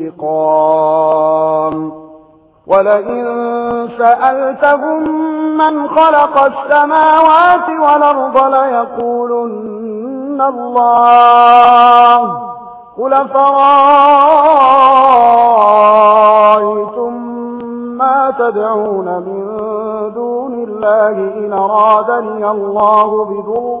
انتقام ولئن سألتهم من خلق السماوات والأرض ليقولن الله قل فرأيتم ما تدعون من دون الله إن أرادني الله بذر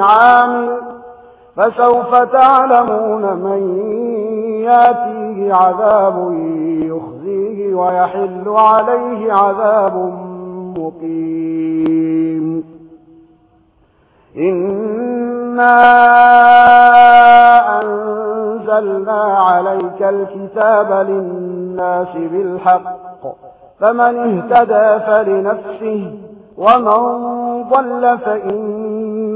عام فسوف تعلمون من يأتيه عذاب يخزيه ويحل عليه عذاب مقيم. إنا أنزلنا عليك الكتاب للناس بالحق فمن اهتدى فلنفسه ومن ضل فإن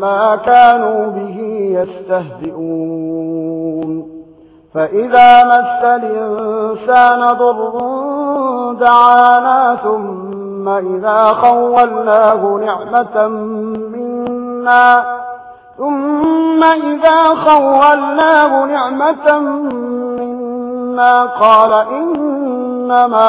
ما كانوا به يستهزئون. فإذا مس الإنسان ضر دعانا ثم إذا خولناه نعمة منا ثم إذا خولناه نعمة منا قال إنما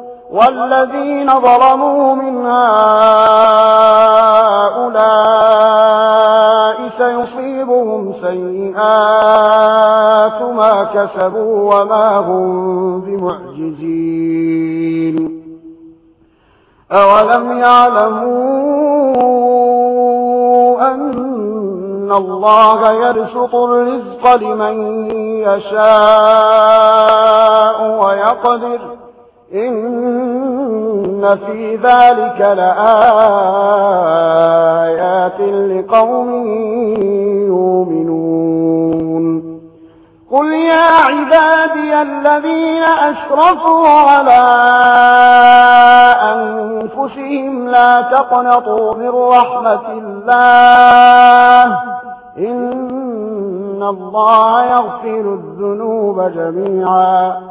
والذين ظلموا من هؤلاء سيصيبهم سيئات ما كسبوا وما هم بمعجزين. أولم يعلموا أن الله يرسط الرزق لمن يشاء ويقدر إن في ذلك لآيات لقوم يؤمنون قل يا عبادي الذين أشرفوا على أنفسهم لا تقنطوا من رحمة الله إن الله يغفر الذنوب جميعا